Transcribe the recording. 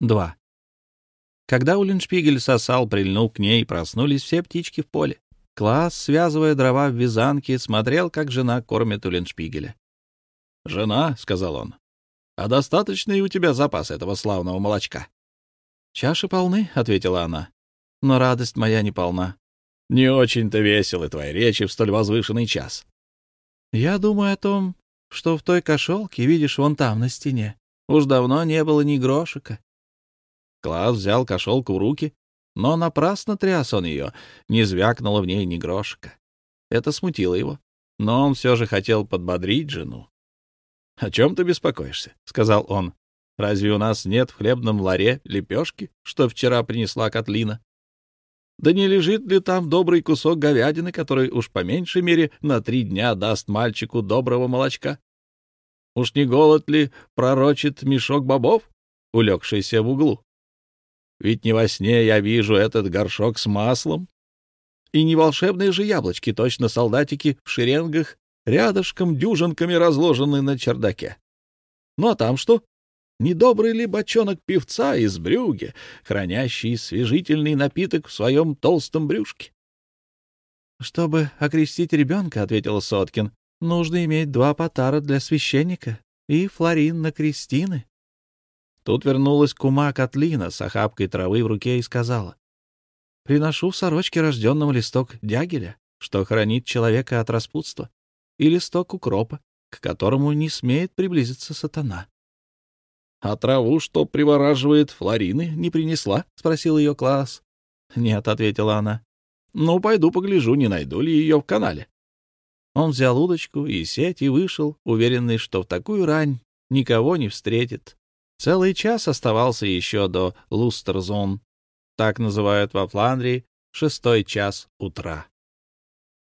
2. Когда Уллиншпигель сосал, прильнул к ней, проснулись все птички в поле. Класс, связывая дрова в вязанке, смотрел, как жена кормит Уллиншпигеля. — Жена, — сказал он, — а достаточный у тебя запас этого славного молочка? — Чаши полны, — ответила она, — но радость моя не полна. — Не очень-то веселы твои речи в столь возвышенный час. — Я думаю о том, что в той кошелке, видишь, вон там, на стене, уж давно не было ни грошика. Класс взял кошелку в руки, но напрасно тряс он ее, не звякнуло в ней ни грошика. Это смутило его, но он все же хотел подбодрить жену. — О чем ты беспокоишься? — сказал он. — Разве у нас нет в хлебном ларе лепешки, что вчера принесла Котлина? Да не лежит ли там добрый кусок говядины, который уж по меньшей мере на три дня даст мальчику доброго молочка? Уж не голод ли пророчит мешок бобов, улегшийся в углу? Ведь не во сне я вижу этот горшок с маслом. И не волшебные же яблочки, точно солдатики в шеренгах, рядышком дюжинками разложены на чердаке. Ну а там что? Недобрый ли бочонок певца из брюги, хранящий свежительный напиток в своем толстом брюшке? — Чтобы окрестить ребенка, — ответил Соткин, — нужно иметь два потара для священника и флорин на крестины. Тут вернулась кума Котлина с охапкой травы в руке и сказала. — Приношу сорочке рожденному листок дягеля, что хранит человека от распутства, и листок укропа, к которому не смеет приблизиться сатана. — А траву, что привораживает Флорины, не принесла? — спросил ее класс. — Нет, — ответила она. — Ну, пойду погляжу, не найду ли ее в канале. Он взял удочку и сеть и вышел, уверенный, что в такую рань никого не встретит. Целый час оставался еще до Лустерзон, так называют во Фландрии шестой час утра.